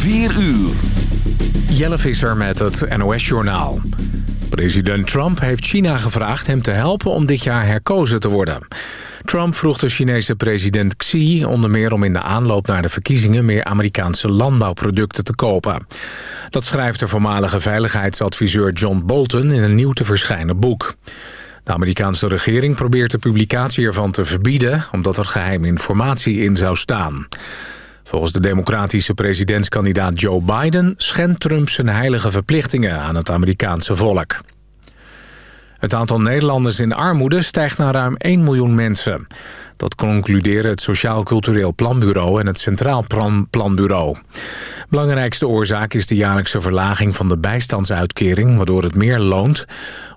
4 uur. Jelle Visser met het NOS-journaal. President Trump heeft China gevraagd hem te helpen om dit jaar herkozen te worden. Trump vroeg de Chinese president Xi onder meer om in de aanloop naar de verkiezingen meer Amerikaanse landbouwproducten te kopen. Dat schrijft de voormalige veiligheidsadviseur John Bolton in een nieuw te verschijnen boek. De Amerikaanse regering probeert de publicatie ervan te verbieden... omdat er geheime informatie in zou staan. Volgens de democratische presidentskandidaat Joe Biden... schendt Trump zijn heilige verplichtingen aan het Amerikaanse volk. Het aantal Nederlanders in armoede stijgt naar ruim 1 miljoen mensen. Dat concluderen het Sociaal Cultureel Planbureau en het Centraal Planbureau. Belangrijkste oorzaak is de jaarlijkse verlaging van de bijstandsuitkering... waardoor het meer loont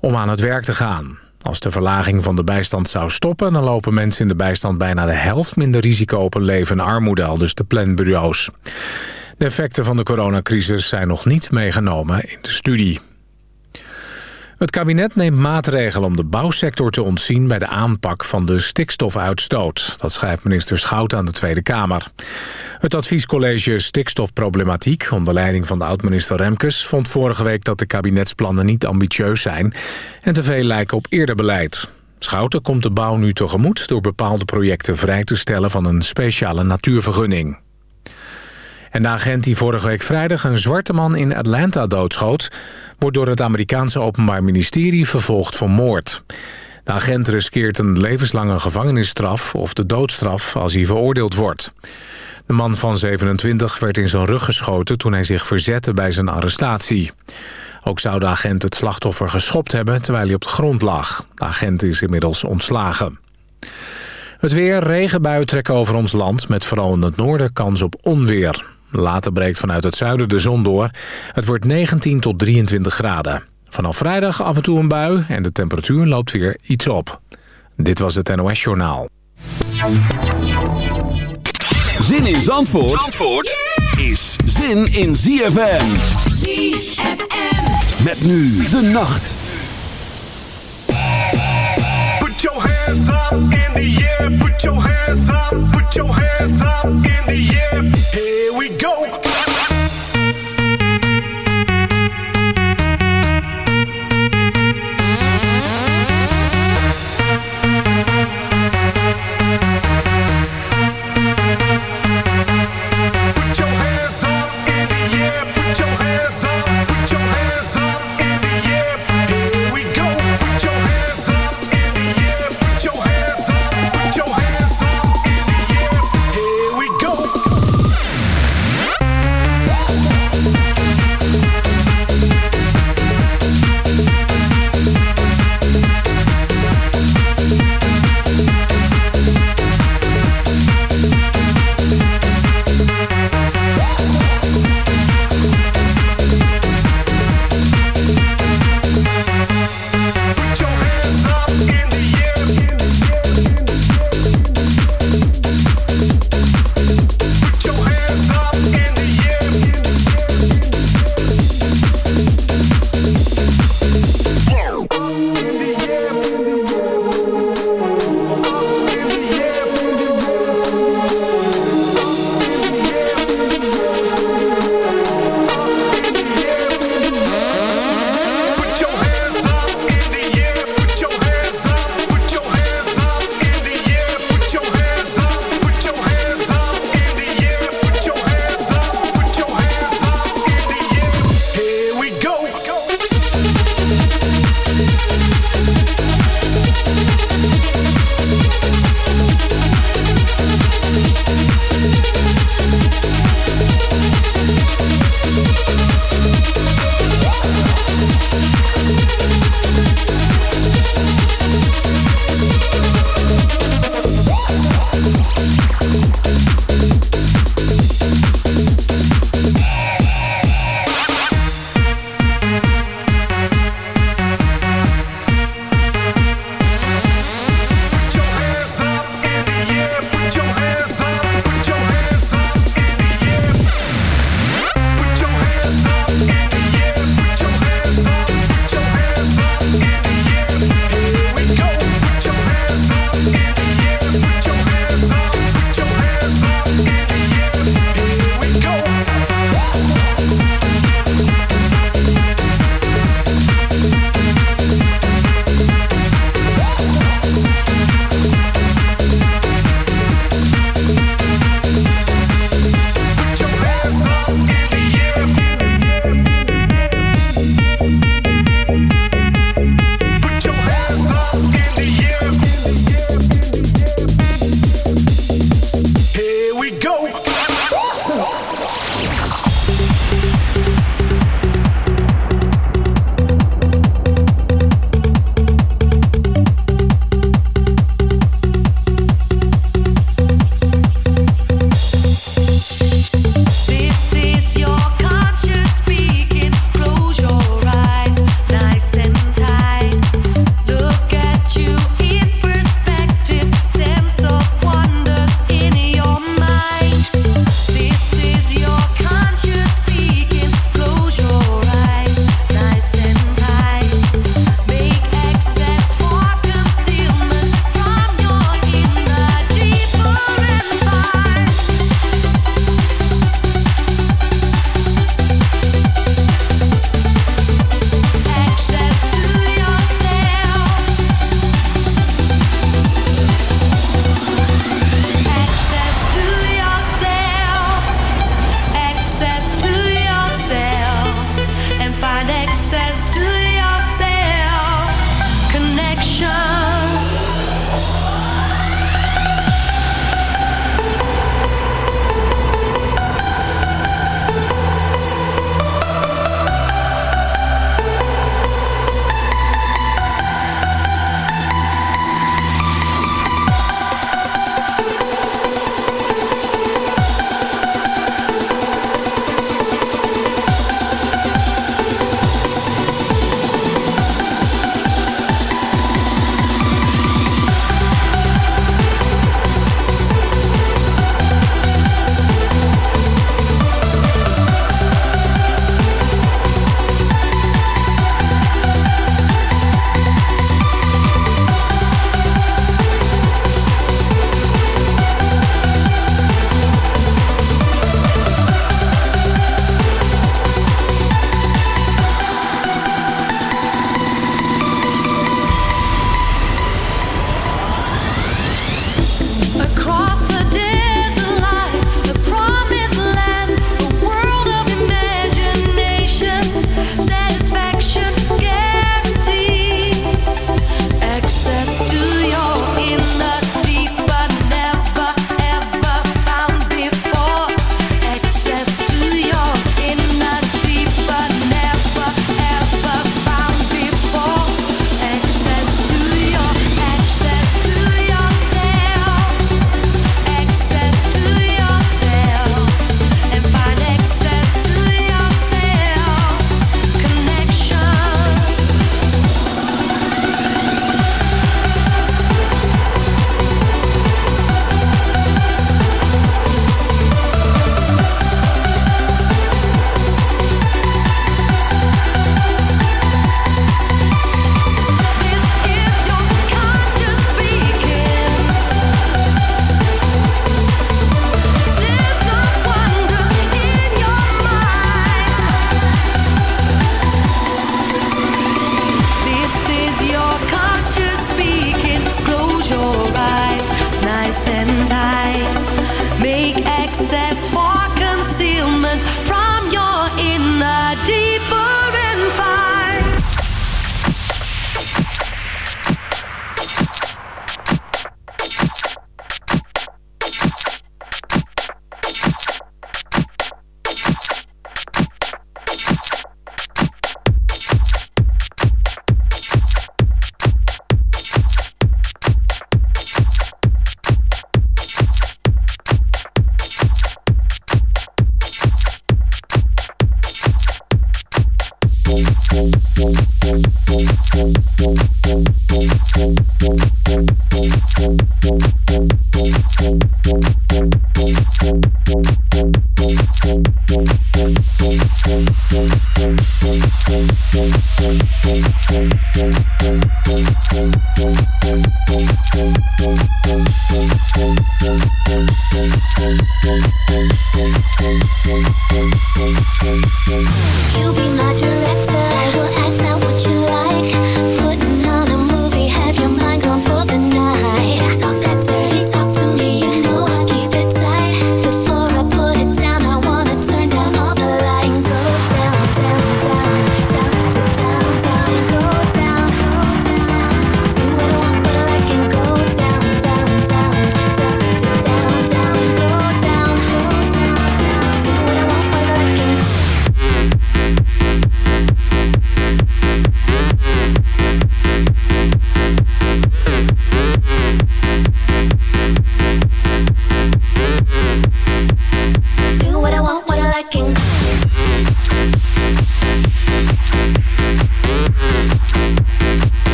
om aan het werk te gaan. Als de verlaging van de bijstand zou stoppen... dan lopen mensen in de bijstand bijna de helft minder risico op een leven in armoede... al dus de planbureaus. De effecten van de coronacrisis zijn nog niet meegenomen in de studie. Het kabinet neemt maatregelen om de bouwsector te ontzien... bij de aanpak van de stikstofuitstoot. Dat schrijft minister Schout aan de Tweede Kamer. Het adviescollege Stikstofproblematiek... onder leiding van de oud-minister Remkes... vond vorige week dat de kabinetsplannen niet ambitieus zijn... en te veel lijken op eerder beleid. Schouten komt de bouw nu tegemoet... door bepaalde projecten vrij te stellen van een speciale natuurvergunning. En de agent die vorige week vrijdag een zwarte man in Atlanta doodschoot... wordt door het Amerikaanse Openbaar Ministerie vervolgd voor moord. De agent riskeert een levenslange gevangenisstraf of de doodstraf als hij veroordeeld wordt. De man van 27 werd in zijn rug geschoten toen hij zich verzette bij zijn arrestatie. Ook zou de agent het slachtoffer geschopt hebben terwijl hij op de grond lag. De agent is inmiddels ontslagen. Het weer, regenbuien trekken over ons land... met vooral in het noorden kans op onweer. Later breekt vanuit het zuiden de zon door. Het wordt 19 tot 23 graden. Vanaf vrijdag af en toe een bui en de temperatuur loopt weer iets op. Dit was het NOS Journaal. Zin in Zandvoort, Zandvoort is zin in ZFM. ZFM. Met nu de nacht. Put your hands up in the air. Put your hands up. Put your hands up in the air. We go.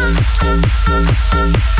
Doei doei doei!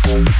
Special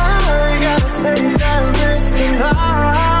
and I miss the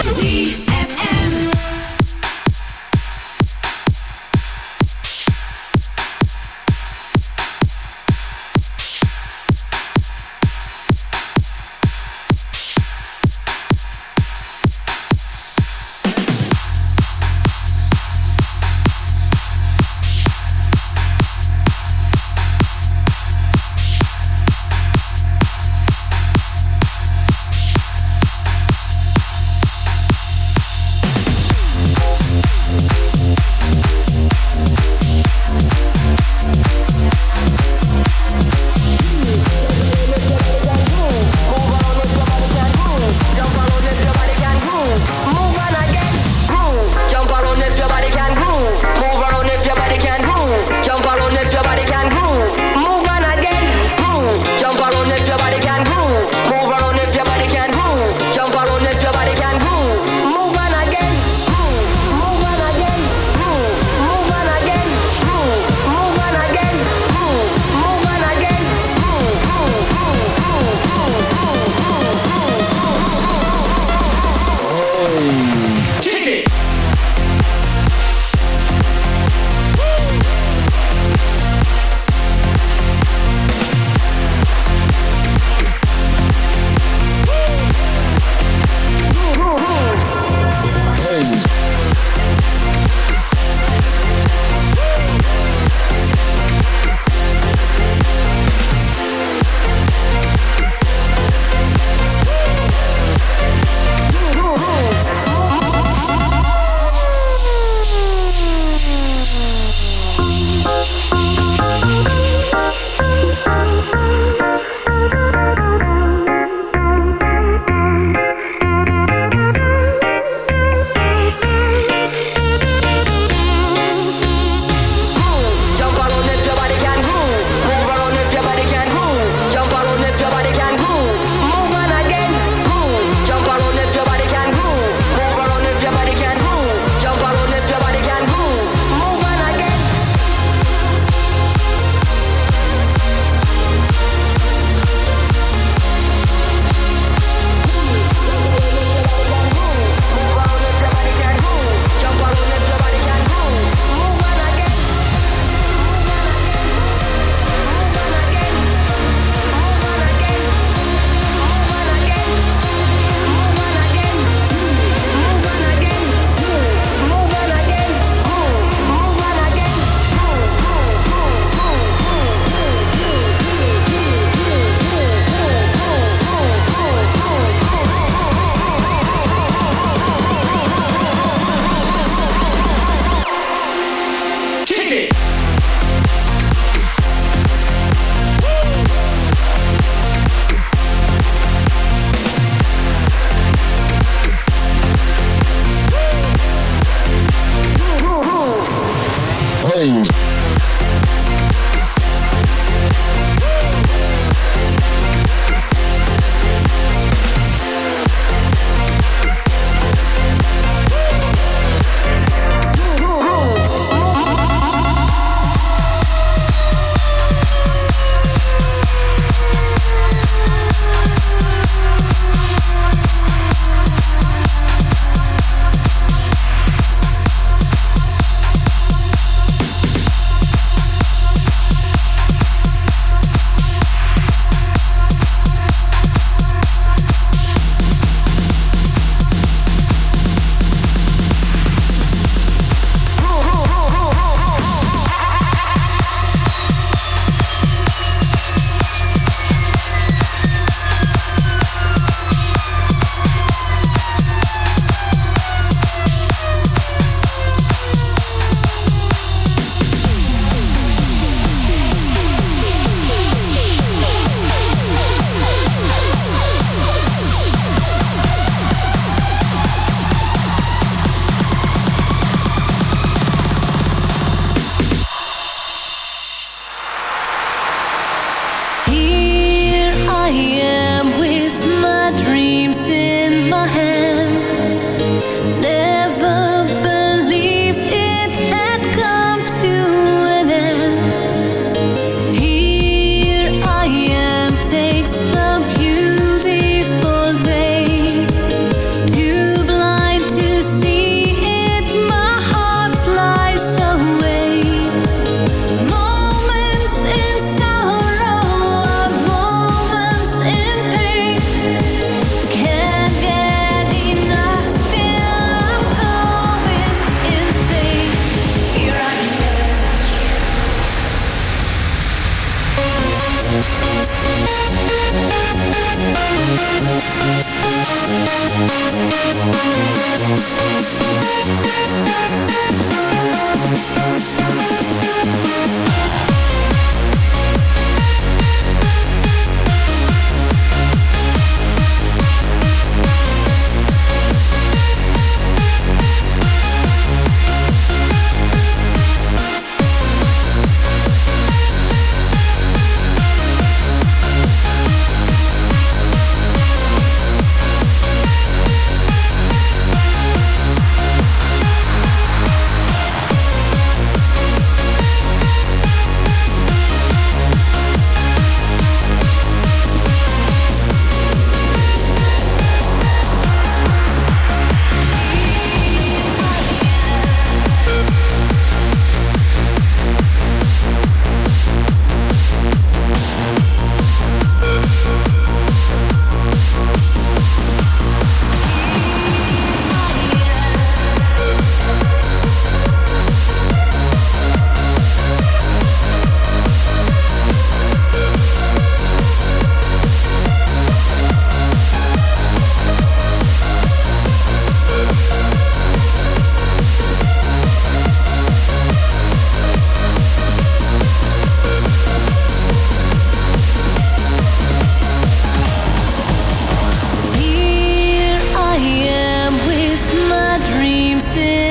dancing.